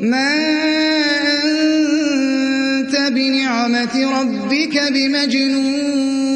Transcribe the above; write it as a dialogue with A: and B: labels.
A: ما أنت بنعمة ربك بمجنون.